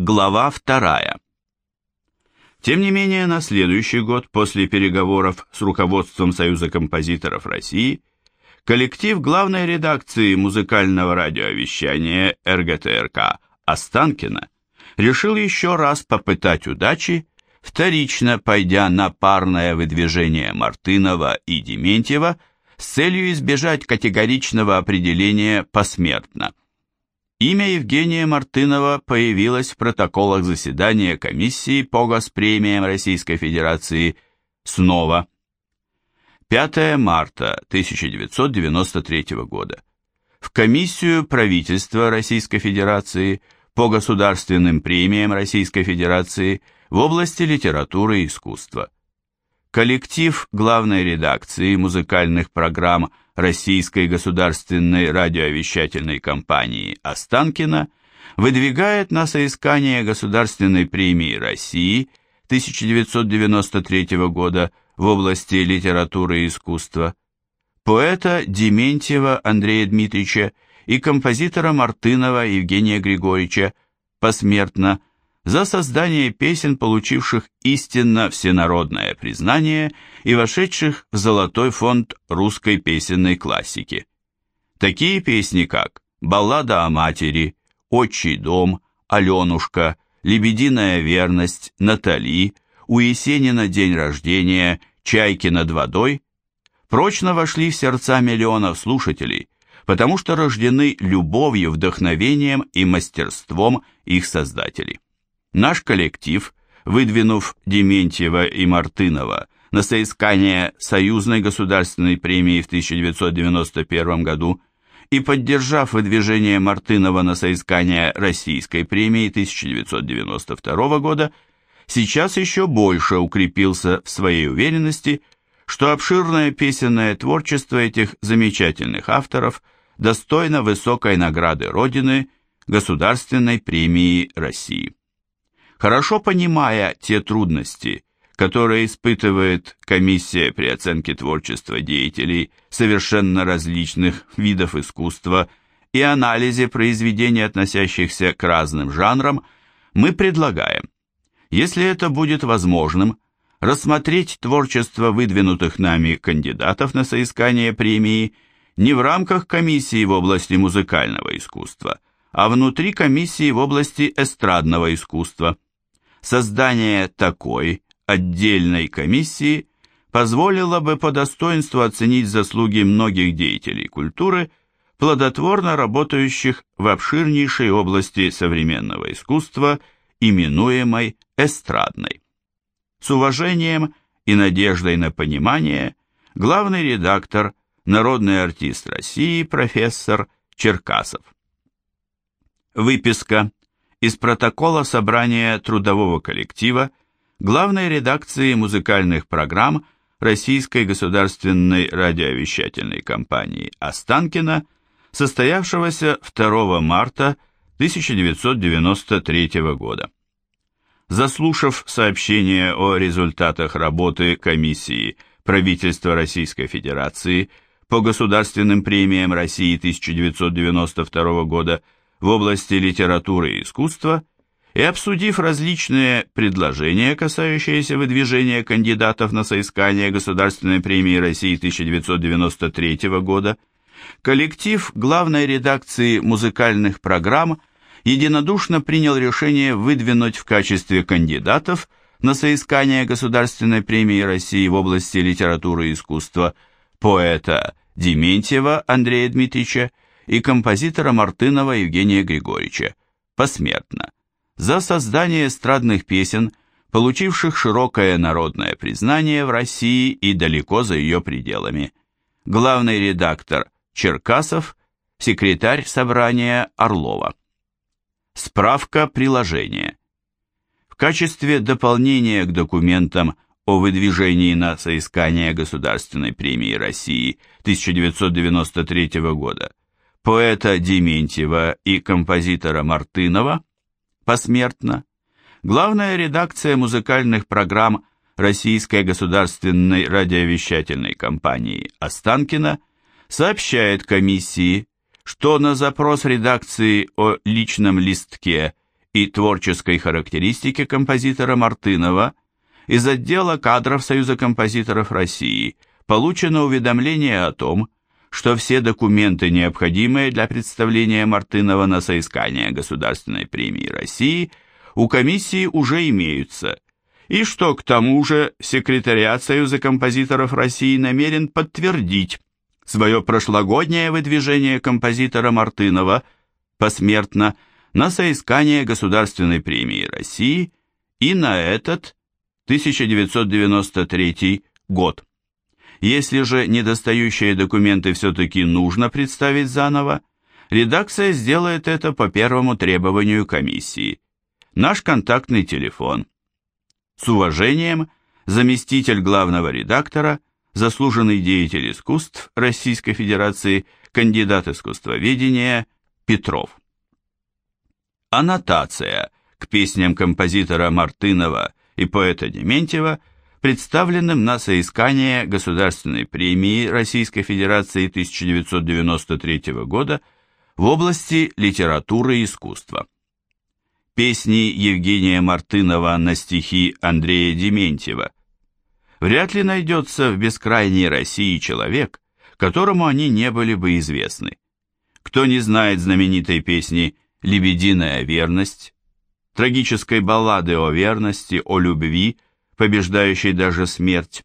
Глава вторая. Тем не менее, на следующий год, после переговоров с руководством Союза композиторов России, коллектив главной редакции музыкального радиовещания РГТРК Останкина решил еще раз попытать удачи, вторично пойдя на парное выдвижение Мартынова и Дементьева с целью избежать категоричного определения посмертно. Имя Евгения Мартынова появилось в протоколах заседания комиссии по госпремиям Российской Федерации снова. 5 марта 1993 года. В комиссию правительства Российской Федерации по государственным премиям Российской Федерации в области литературы и искусства. Коллектив главной редакции музыкальных программ Российской государственной радиовещательной компании Останкина выдвигает на соискание Государственной премии России 1993 года в области литературы и искусства поэта Дементьева Андрея Дмитриевича и композитора Мартынова Евгения Григорьевича посмертно за создание песен, получивших истинно всенародное признание и вошедших в золотой фонд русской песенной классики. Такие песни, как «Баллада о матери», «Отчий дом», «Аленушка», «Лебединая верность», «Натали», «У Есенина день рождения», «Чайки над водой» прочно вошли в сердца миллионов слушателей, потому что рождены любовью, вдохновением и мастерством их создателей. Наш коллектив, выдвинув Дементьева и Мартынова на соискание Союзной государственной премии в 1991 году и поддержав выдвижение Мартынова на соискание Российской премии 1992 года, сейчас еще больше укрепился в своей уверенности, что обширное песенное творчество этих замечательных авторов достойно высокой награды Родины Государственной премии России. Хорошо понимая те трудности, которые испытывает комиссия при оценке творчества деятелей совершенно различных видов искусства и анализе произведений, относящихся к разным жанрам, мы предлагаем, если это будет возможным, рассмотреть творчество выдвинутых нами кандидатов на соискание премии не в рамках комиссии в области музыкального искусства, а внутри комиссии в области эстрадного искусства – Создание такой отдельной комиссии позволило бы по достоинству оценить заслуги многих деятелей культуры, плодотворно работающих в обширнейшей области современного искусства, именуемой эстрадной. С уважением и надеждой на понимание главный редактор, народный артист России профессор Черкасов. Выписка из протокола собрания трудового коллектива главной редакции музыкальных программ Российской государственной радиовещательной компании «Останкино», состоявшегося 2 марта 1993 года. Заслушав сообщение о результатах работы комиссии правительства Российской Федерации по государственным премиям России 1992 года в области литературы и искусства и обсудив различные предложения, касающиеся выдвижения кандидатов на соискание Государственной премии России 1993 года, коллектив главной редакции музыкальных программ единодушно принял решение выдвинуть в качестве кандидатов на соискание Государственной премии России в области литературы и искусства поэта Дементьева Андрея Дмитриевича и композитора Мартынова Евгения Григорьевича посмертно за создание эстрадных песен, получивших широкое народное признание в России и далеко за ее пределами. Главный редактор Черкасов, секретарь собрания Орлова. Справка приложения. В качестве дополнения к документам о выдвижении на соискание Государственной премии России 1993 года поэта Дементьева и композитора Мартынова посмертно, главная редакция музыкальных программ Российской государственной радиовещательной компании Останкина сообщает комиссии, что на запрос редакции о личном листке и творческой характеристики композитора Мартынова из отдела кадров Союза композиторов России получено уведомление о том, что все документы, необходимые для представления Мартынова на соискание Государственной премии России, у комиссии уже имеются, и что к тому же секретариат Союза композиторов России намерен подтвердить свое прошлогоднее выдвижение композитора Мартынова посмертно на соискание Государственной премии России и на этот 1993 год. Если же недостающие документы все-таки нужно представить заново, редакция сделает это по первому требованию комиссии. Наш контактный телефон. С уважением, заместитель главного редактора, заслуженный деятель искусств Российской Федерации, кандидат искусствоведения Петров. Аннотация к песням композитора Мартынова и поэта Дементьева – представленным на соискание Государственной премии Российской Федерации 1993 года в области литературы и искусства. Песни Евгения Мартынова на стихи Андрея Дементьева. Вряд ли найдется в бескрайней России человек, которому они не были бы известны. Кто не знает знаменитой песни «Лебединая верность», трагической баллады о верности, о любви – побеждающей даже смерть,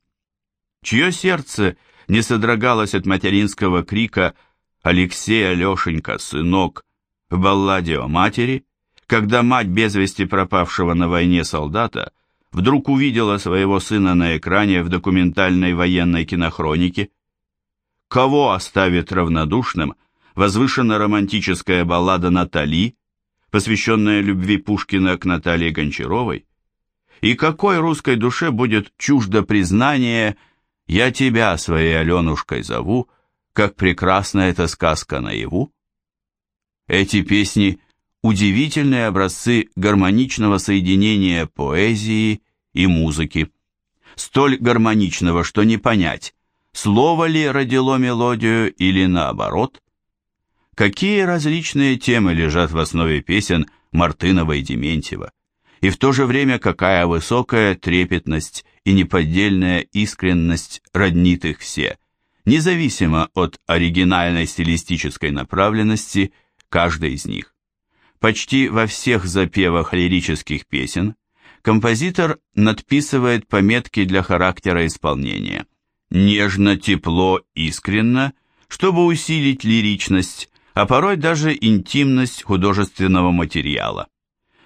чье сердце не содрогалось от материнского крика «Алексей, Алешенька, сынок» в балладе о матери, когда мать без вести пропавшего на войне солдата вдруг увидела своего сына на экране в документальной военной кинохронике. Кого оставит равнодушным возвышенно-романтическая баллада Натали, посвященная любви Пушкина к Наталье Гончаровой, и какой русской душе будет чуждо признание «Я тебя своей Аленушкой зову», как прекрасна эта сказка наяву? Эти песни – удивительные образцы гармоничного соединения поэзии и музыки. Столь гармоничного, что не понять, слово ли родило мелодию или наоборот. Какие различные темы лежат в основе песен Мартынова и Дементьева и в то же время какая высокая трепетность и неподдельная искренность роднит их все, независимо от оригинальной стилистической направленности каждой из них. Почти во всех запевах лирических песен композитор надписывает пометки для характера исполнения. Нежно, тепло, искренно, чтобы усилить лиричность, а порой даже интимность художественного материала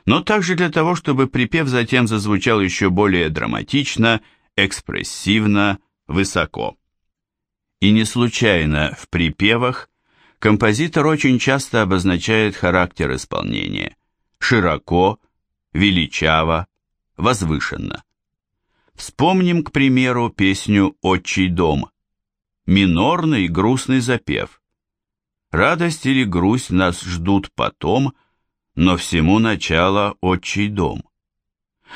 но также для того, чтобы припев затем зазвучал еще более драматично, экспрессивно, высоко. И не случайно в припевах композитор очень часто обозначает характер исполнения широко, величаво, возвышенно. Вспомним, к примеру, песню «Отчий дом», минорный грустный запев. Радость или грусть нас ждут потом – но всему начало отчий дом.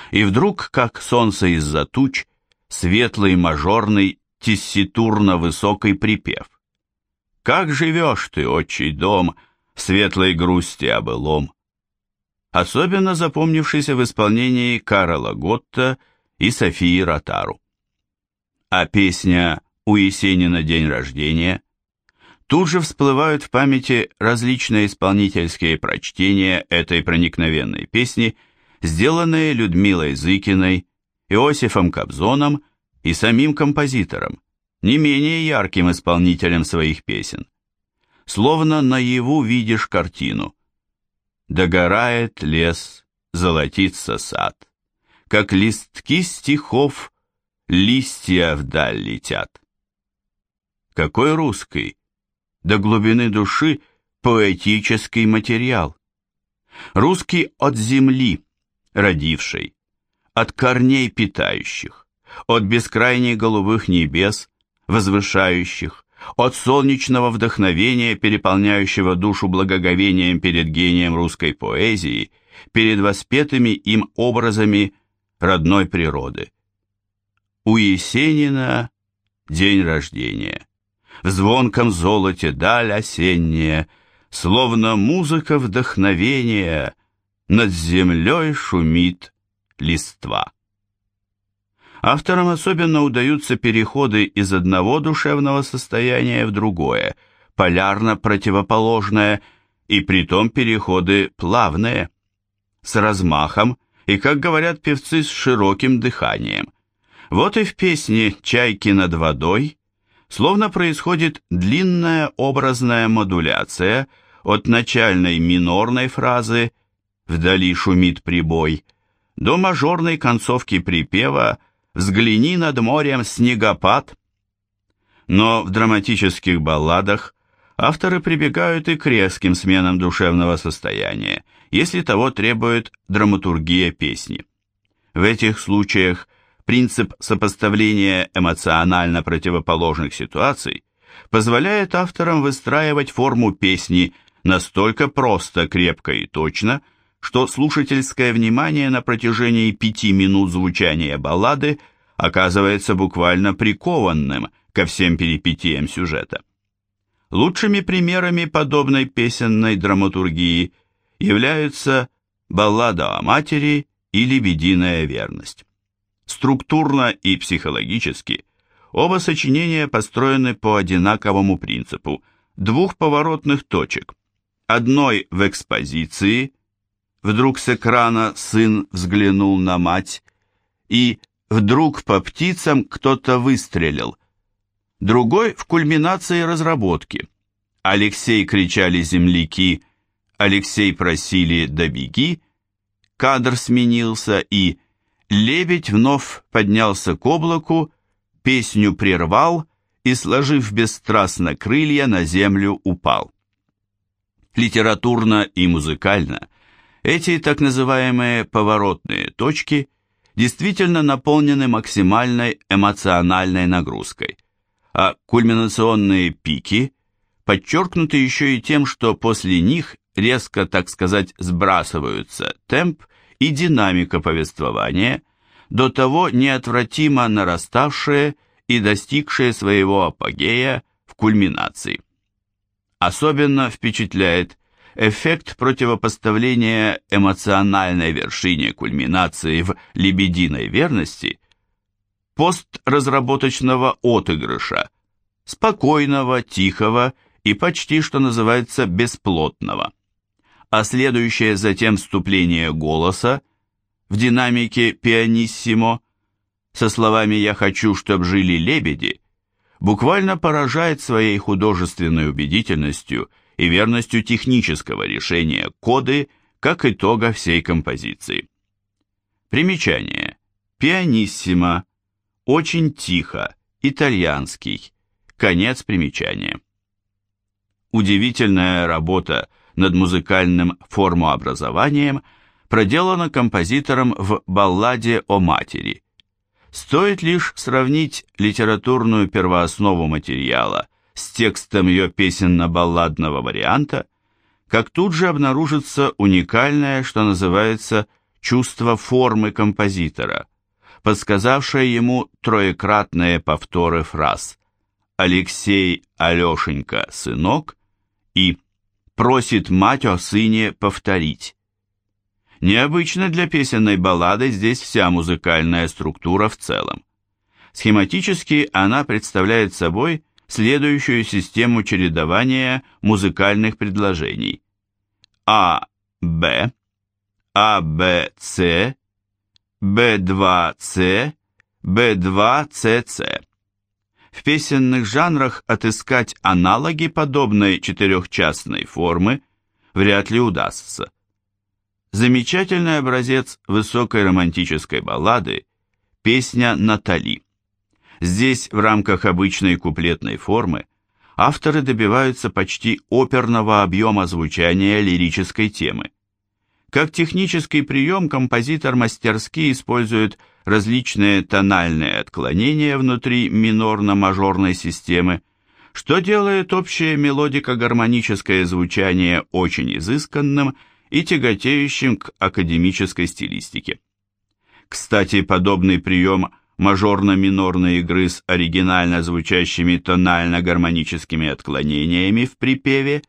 И вдруг, как солнце из-за туч, светлый мажорный тесситурно-высокий припев. Как живешь ты, отчий дом, в светлой грусти о былом? Особенно запомнившийся в исполнении Карла Готта и Софии Ротару. А песня «У Есенина день рождения» Тут же всплывают в памяти различные исполнительские прочтения этой проникновенной песни, сделанные Людмилой Зыкиной, Иосифом Кобзоном и самим композитором, не менее ярким исполнителем своих песен. Словно наяву видишь картину. Догорает лес, золотится сад, как листки стихов, листья вдаль летят. Какой русский, до глубины души поэтический материал. Русский от земли, родивший, от корней питающих, от бескрайних голубых небес, возвышающих, от солнечного вдохновения, переполняющего душу благоговением перед гением русской поэзии, перед воспетыми им образами родной природы. У Есенина день рождения в звонком золоте даль осенняя, словно музыка вдохновения, над землей шумит листва. Авторам особенно удаются переходы из одного душевного состояния в другое, полярно противоположное, и притом переходы плавные, с размахом и, как говорят певцы, с широким дыханием. Вот и в песне «Чайки над водой» словно происходит длинная образная модуляция от начальной минорной фразы «Вдали шумит прибой» до мажорной концовки припева «Взгляни над морем снегопад». Но в драматических балладах авторы прибегают и к резким сменам душевного состояния, если того требует драматургия песни. В этих случаях принцип сопоставления эмоционально противоположных ситуаций позволяет авторам выстраивать форму песни настолько просто, крепко и точно, что слушательское внимание на протяжении пяти минут звучания баллады оказывается буквально прикованным ко всем перипетиям сюжета. Лучшими примерами подобной песенной драматургии являются «Баллада о матери» и «Лебединая верность». Структурно и психологически оба сочинения построены по одинаковому принципу двух поворотных точек. Одной в экспозиции, вдруг с экрана сын взглянул на мать, и вдруг по птицам кто-то выстрелил. Другой в кульминации разработки. Алексей кричали земляки, Алексей просили «добеги», кадр сменился и Лебедь вновь поднялся к облаку, песню прервал и, сложив бесстрастно крылья, на землю упал. Литературно и музыкально эти так называемые поворотные точки действительно наполнены максимальной эмоциональной нагрузкой, а кульминационные пики подчеркнуты еще и тем, что после них резко, так сказать, сбрасываются темп и динамика повествования, до того неотвратимо нараставшие и достигшие своего апогея в кульминации. Особенно впечатляет эффект противопоставления эмоциональной вершине кульминации в лебединой верности постразработочного отыгрыша, спокойного, тихого и почти что называется бесплотного а следующее затем вступление голоса в динамике пианиссимо со словами «Я хочу, чтоб жили лебеди» буквально поражает своей художественной убедительностью и верностью технического решения коды как итога всей композиции. Примечание. Пианиссимо. Очень тихо. Итальянский. Конец примечания. Удивительная работа над музыкальным формообразованием проделано композитором в «Балладе о матери». Стоит лишь сравнить литературную первооснову материала с текстом ее песенно-балладного варианта, как тут же обнаружится уникальное, что называется, чувство формы композитора, подсказавшее ему троекратные повторы фраз «Алексей, Алешенька, сынок» и просит мать о сыне повторить. Необычно для песенной баллады здесь вся музыкальная структура в целом. Схематически она представляет собой следующую систему чередования музыкальных предложений. А, Б, А, Б, С, Б2, С, Б2, С, С. В песенных жанрах отыскать аналоги подобной четырехчастной формы вряд ли удастся. Замечательный образец высокой романтической баллады – песня «Натали». Здесь в рамках обычной куплетной формы авторы добиваются почти оперного объема звучания лирической темы. Как технический прием композитор мастерски использует различные тональные отклонения внутри минорно-мажорной системы, что делает общее мелодико-гармоническое звучание очень изысканным и тяготеющим к академической стилистике. Кстати, подобный прием мажорно-минорной игры с оригинально звучащими тонально-гармоническими отклонениями в припеве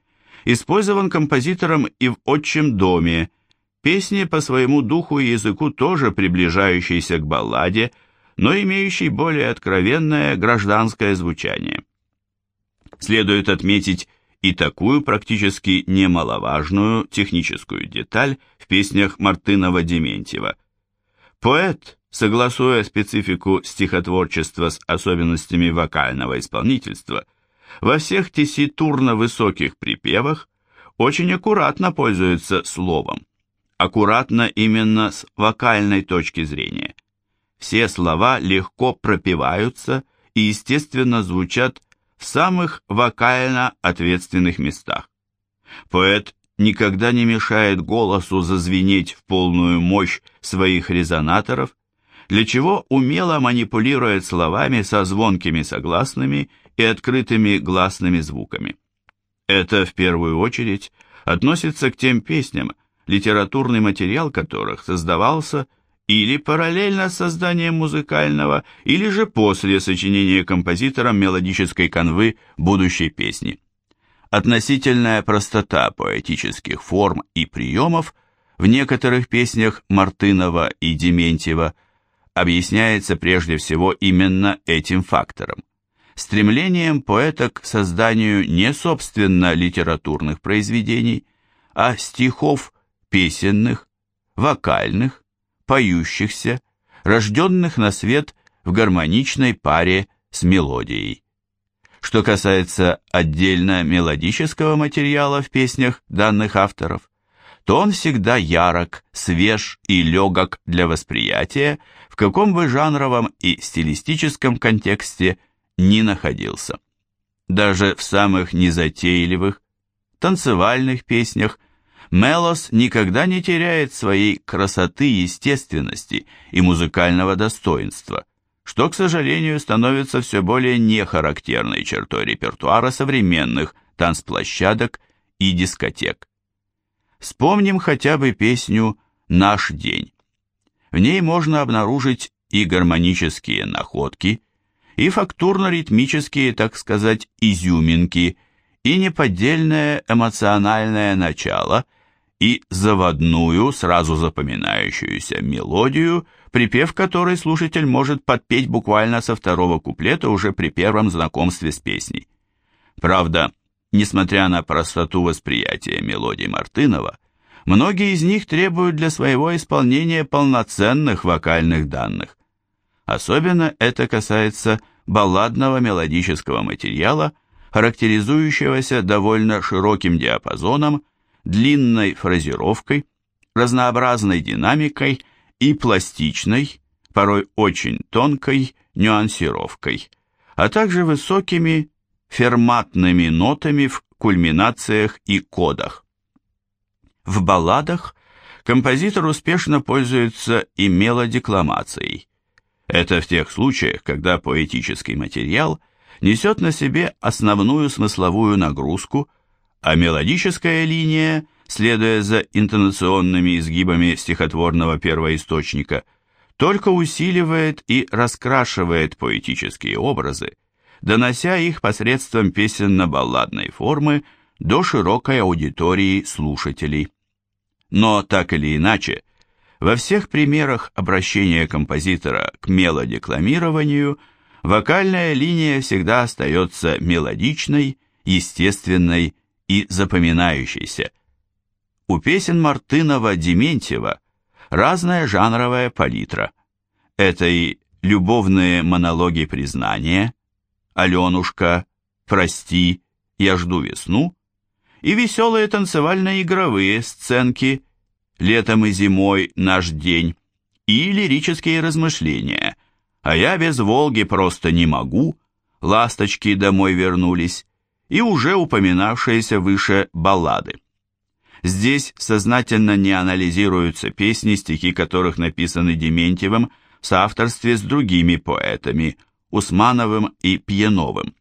использован композитором и в «Отчим доме», песни по своему духу и языку тоже приближающиеся к балладе, но имеющие более откровенное гражданское звучание. Следует отметить и такую практически немаловажную техническую деталь в песнях Мартынова-Дементьева. Поэт, согласуя специфику стихотворчества с особенностями вокального исполнительства, во всех тесситурно-высоких припевах очень аккуратно пользуется словом. Аккуратно именно с вокальной точки зрения. Все слова легко пропеваются и, естественно, звучат в самых вокально ответственных местах. Поэт никогда не мешает голосу зазвенеть в полную мощь своих резонаторов, для чего умело манипулирует словами со звонкими согласными и открытыми гласными звуками. Это в первую очередь относится к тем песням, литературный материал которых создавался или параллельно с созданием музыкального, или же после сочинения композитором мелодической канвы будущей песни. Относительная простота поэтических форм и приемов в некоторых песнях Мартынова и Дементьева объясняется прежде всего именно этим фактором стремлением поэта к созданию не собственно литературных произведений, а стихов песенных, вокальных, поющихся, рожденных на свет в гармоничной паре с мелодией. Что касается отдельно мелодического материала в песнях данных авторов, то он всегда ярок, свеж и легок для восприятия, в каком бы жанровом и стилистическом контексте не находился. Даже в самых незатейливых, танцевальных песнях – Мелос никогда не теряет своей красоты, естественности и музыкального достоинства, что, к сожалению, становится все более нехарактерной чертой репертуара современных танцплощадок и дискотек. Вспомним хотя бы песню «Наш день». В ней можно обнаружить и гармонические находки, и фактурно-ритмические, так сказать, изюминки, и неподдельное эмоциональное начало – и заводную, сразу запоминающуюся мелодию, припев которой слушатель может подпеть буквально со второго куплета уже при первом знакомстве с песней. Правда, несмотря на простоту восприятия мелодий Мартынова, многие из них требуют для своего исполнения полноценных вокальных данных. Особенно это касается балладного мелодического материала, характеризующегося довольно широким диапазоном длинной фразировкой, разнообразной динамикой и пластичной, порой очень тонкой нюансировкой, а также высокими ферматными нотами в кульминациях и кодах. В балладах композитор успешно пользуется и мелодекламацией. Это в тех случаях, когда поэтический материал несет на себе основную смысловую нагрузку – а мелодическая линия, следуя за интонационными изгибами стихотворного первоисточника, только усиливает и раскрашивает поэтические образы, донося их посредством песенно-балладной формы до широкой аудитории слушателей. Но так или иначе, во всех примерах обращения композитора к мелодекламированию вокальная линия всегда остается мелодичной, естественной и запоминающейся. У песен Мартынова-Дементьева разная жанровая палитра. Это и любовные монологи признания, «Аленушка», «Прости», «Я жду весну», и веселые танцевально-игровые сценки «Летом и зимой наш день» и лирические размышления «А я без Волги просто не могу», «Ласточки домой вернулись», и уже упоминавшиеся выше баллады. Здесь сознательно не анализируются песни, стихи которых написаны Дементьевым в соавторстве с другими поэтами Усмановым и Пьяновым.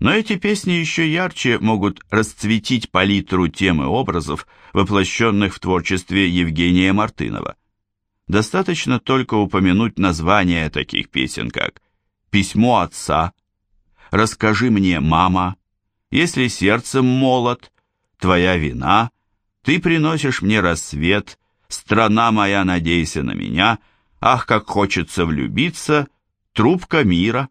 Но эти песни еще ярче могут расцветить палитру и образов, воплощенных в творчестве Евгения Мартынова. Достаточно только упомянуть названия таких песен, как «Письмо отца», «Расскажи мне, мама», если сердцем молод, твоя вина, ты приносишь мне рассвет, «Страна моя, надейся на меня», «Ах, как хочется влюбиться», «Трубка мира».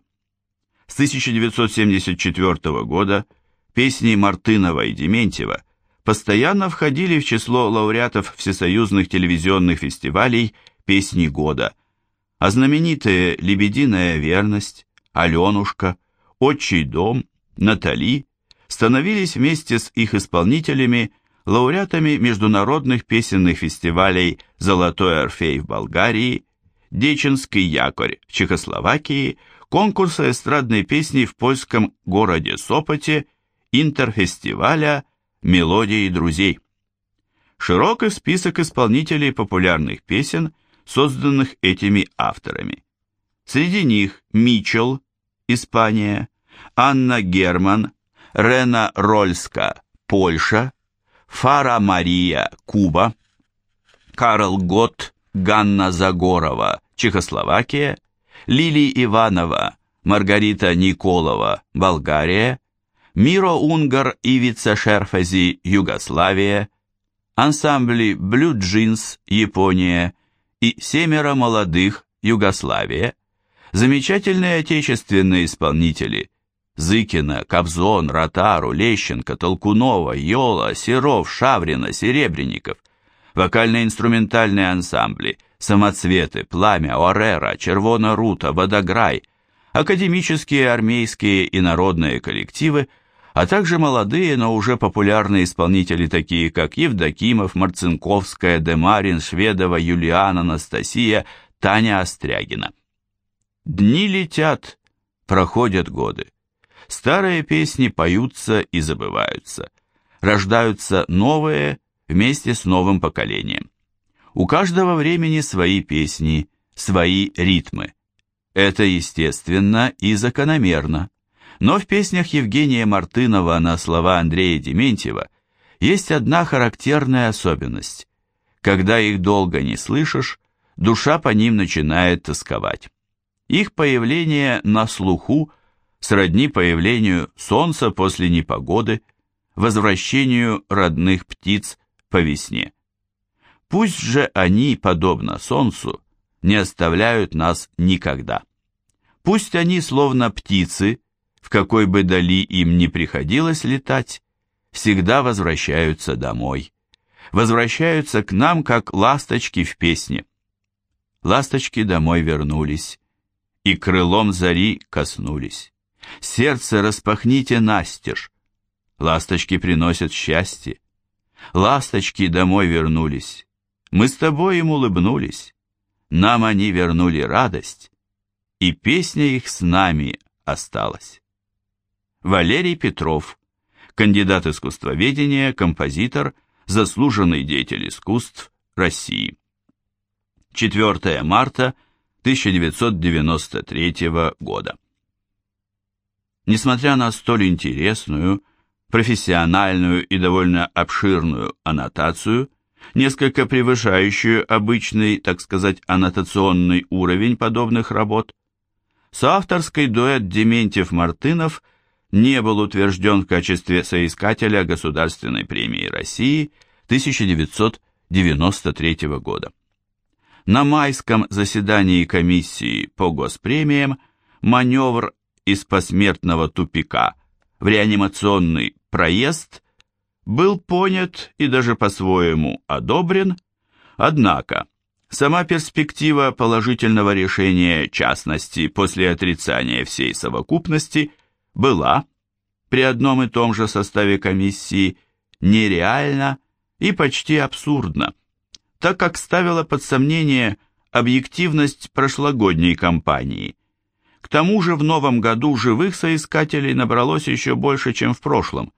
С 1974 года песни Мартынова и Дементьева постоянно входили в число лауреатов всесоюзных телевизионных фестивалей «Песни года», а знаменитые «Лебединая верность», «Аленушка», «Отчий дом», «Натали» становились вместе с их исполнителями лауреатами международных песенных фестивалей «Золотой Орфей» в Болгарии, «Деченский якорь» в Чехословакии, конкурса эстрадной песни в польском городе Сопоте, интерфестиваля «Мелодии друзей». Широкий список исполнителей популярных песен, созданных этими авторами. Среди них Мичел, Испания, Анна Герман, Рена Рольска, Польша, Фара Мария, Куба, Карл Гот, Ганна Загорова, Чехословакия, Лили Иванова, Маргарита Николова, Болгария, Миро Унгар Ивица Шерфази, Югославия, ансамбли Blue Jeans, Япония и «Семеро молодых», Югославия, замечательные отечественные исполнители Зыкина, Кобзон, Ротару, Лещенко, Толкунова, Йола, Серов, Шаврина, Серебренников, вокально-инструментальные ансамбли, самоцветы, пламя, орера, червона рута, водограй, академические, армейские и народные коллективы, а также молодые, но уже популярные исполнители, такие как Евдокимов, Марцинковская, Демарин, Шведова, Юлиана, Анастасия, Таня Острягина. Дни летят, проходят годы. Старые песни поются и забываются. Рождаются новые вместе с новым поколением. У каждого времени свои песни, свои ритмы. Это естественно и закономерно. Но в песнях Евгения Мартынова на слова Андрея Дементьева есть одна характерная особенность. Когда их долго не слышишь, душа по ним начинает тосковать. Их появление на слуху сродни появлению солнца после непогоды, возвращению родных птиц по весне. Пусть же они, подобно солнцу, не оставляют нас никогда. Пусть они, словно птицы, в какой бы дали им ни приходилось летать, всегда возвращаются домой. Возвращаются к нам, как ласточки в песне. Ласточки домой вернулись, и крылом зари коснулись. Сердце распахните настежь. Ласточки приносят счастье. Ласточки домой вернулись. Мы с тобой им улыбнулись. Нам они вернули радость, и песня их с нами осталась. Валерий Петров, кандидат искусствоведения, композитор, заслуженный деятель искусств России. 4 марта 1993 года. Несмотря на столь интересную, профессиональную и довольно обширную аннотацию, несколько превышающую обычный, так сказать, аннотационный уровень подобных работ, соавторский дуэт Дементьев-Мартынов не был утвержден в качестве соискателя Государственной премии России 1993 года. На майском заседании комиссии по госпремиям маневр из посмертного тупика. В реанимационный проезд был понят и даже по-своему одобрен, однако сама перспектива положительного решения частности после отрицания всей совокупности была при одном и том же составе комиссии нереальна и почти абсурдна, так как ставила под сомнение объективность прошлогодней кампании, к тому же в новом году живых соискателей набралось еще больше, чем в прошлом,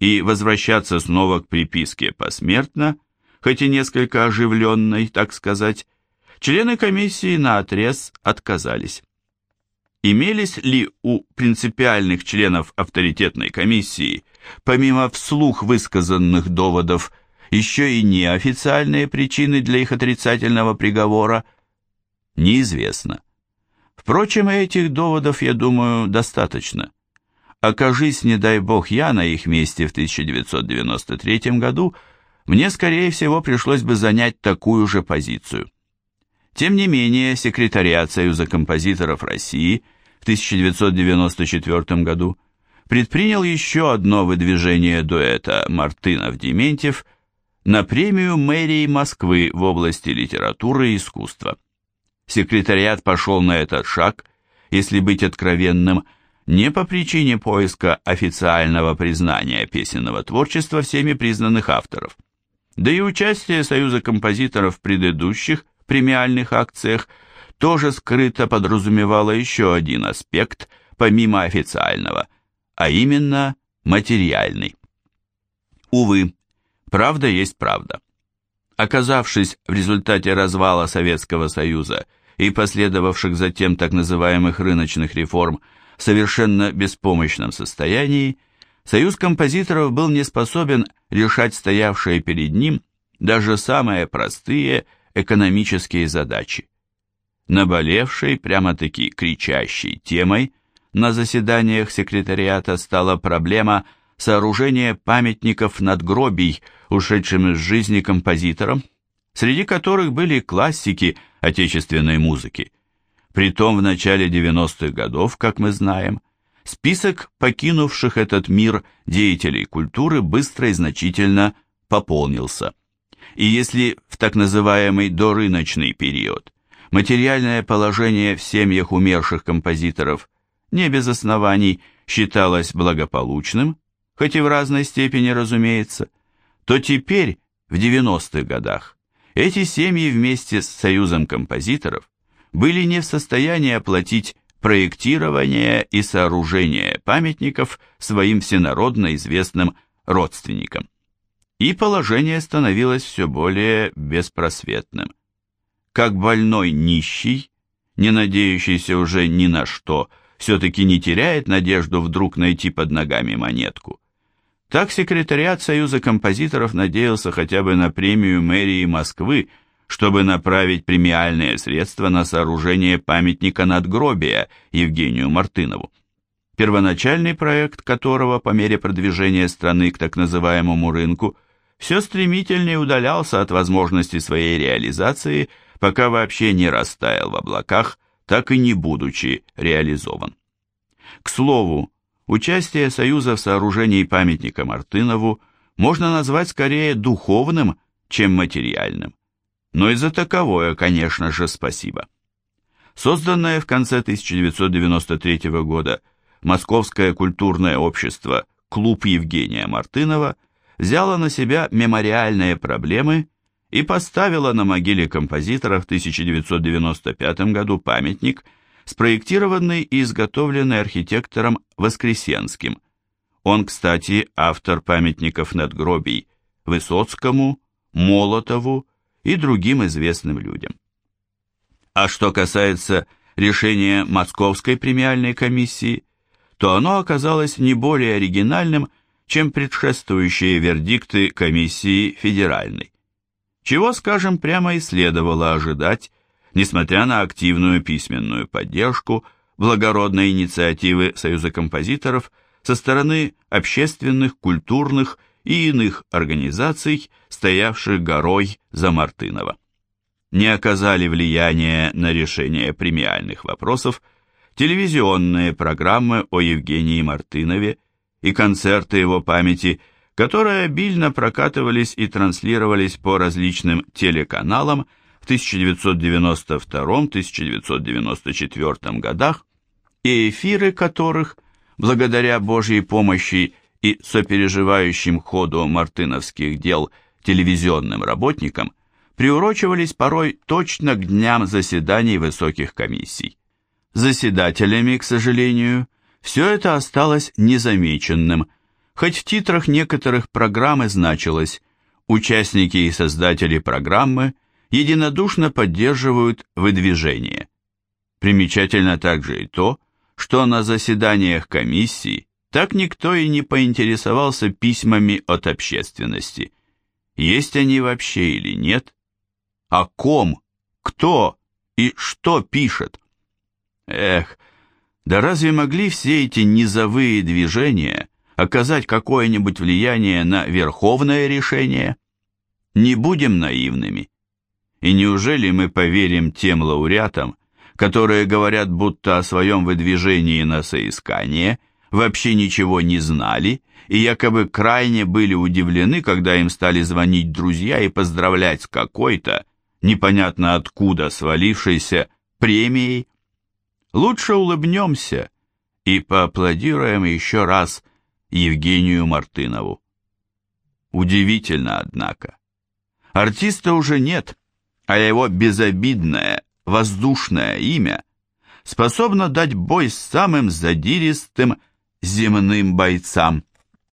и возвращаться снова к приписке посмертно, хоть и несколько оживленной, так сказать, члены комиссии наотрез отказались. Имелись ли у принципиальных членов авторитетной комиссии, помимо вслух высказанных доводов, еще и неофициальные причины для их отрицательного приговора, неизвестно. Впрочем, этих доводов, я думаю, достаточно. Окажись, не дай бог, я на их месте в 1993 году, мне, скорее всего, пришлось бы занять такую же позицию. Тем не менее, секретариат Союза композиторов России в 1994 году предпринял еще одно выдвижение дуэта Мартынов-Дементьев на премию мэрии Москвы в области литературы и искусства. Секретариат пошел на этот шаг, если быть откровенным, не по причине поиска официального признания песенного творчества всеми признанных авторов. Да и участие Союза композиторов в предыдущих премиальных акциях тоже скрыто подразумевало еще один аспект, помимо официального, а именно материальный. Увы, правда есть правда. Оказавшись в результате развала Советского Союза и последовавших затем так называемых рыночных реформ в совершенно беспомощном состоянии, Союз композиторов был не способен решать стоявшие перед ним даже самые простые экономические задачи. Наболевшей, прямо-таки кричащей темой на заседаниях секретариата стала проблема сооружения памятников надгробий ушедшим из жизни композиторам, среди которых были классики отечественной музыки. Притом в начале 90-х годов, как мы знаем, список покинувших этот мир деятелей культуры быстро и значительно пополнился. И если в так называемый дорыночный период материальное положение в семьях умерших композиторов не без оснований считалось благополучным, хоть и в разной степени, разумеется, то теперь, в 90-х годах, эти семьи вместе с Союзом композиторов были не в состоянии оплатить проектирование и сооружение памятников своим всенародно известным родственникам. И положение становилось все более беспросветным. Как больной нищий, не надеющийся уже ни на что, все-таки не теряет надежду вдруг найти под ногами монетку. Так секретариат Союза композиторов надеялся хотя бы на премию мэрии Москвы чтобы направить премиальные средства на сооружение памятника надгробия Евгению Мартынову. Первоначальный проект которого по мере продвижения страны к так называемому рынку все стремительнее удалялся от возможности своей реализации, пока вообще не растаял в облаках, так и не будучи реализован. К слову, участие Союза в сооружении памятника Мартынову можно назвать скорее духовным, чем материальным но и за таковое, конечно же, спасибо. Созданное в конце 1993 года Московское культурное общество «Клуб Евгения Мартынова» взяло на себя мемориальные проблемы и поставило на могиле композитора в 1995 году памятник, спроектированный и изготовленный архитектором Воскресенским. Он, кстати, автор памятников надгробий Высоцкому, Молотову, и другим известным людям. А что касается решения Московской премиальной комиссии, то оно оказалось не более оригинальным, чем предшествующие вердикты комиссии федеральной. Чего, скажем, прямо и следовало ожидать, несмотря на активную письменную поддержку благородной инициативы Союза композиторов со стороны общественных, культурных и иных организаций, стоявших горой за Мартынова. Не оказали влияния на решение премиальных вопросов телевизионные программы о Евгении Мартынове и концерты его памяти, которые обильно прокатывались и транслировались по различным телеканалам 1992-1994 годах, и эфиры которых, благодаря Божьей помощи и сопереживающим ходу мартыновских дел телевизионным работникам приурочивались порой точно к дням заседаний высоких комиссий. Заседателями, к сожалению, все это осталось незамеченным, хоть в титрах некоторых программ и значилось «Участники и создатели программы единодушно поддерживают выдвижение». Примечательно также и то, что на заседаниях комиссии так никто и не поинтересовался письмами от общественности. Есть они вообще или нет? О ком? Кто? И что пишет? Эх, да разве могли все эти низовые движения оказать какое-нибудь влияние на верховное решение? Не будем наивными. И неужели мы поверим тем лауреатам, которые говорят, будто о своем выдвижении на соискание вообще ничего не знали и якобы крайне были удивлены, когда им стали звонить друзья и поздравлять с какой-то, непонятно откуда свалившейся, премией? Лучше улыбнемся и поаплодируем еще раз Евгению Мартынову. Удивительно, однако. Артиста уже нет, а его безобидное, воздушное имя способно дать бой самым задиристым земным бойцам.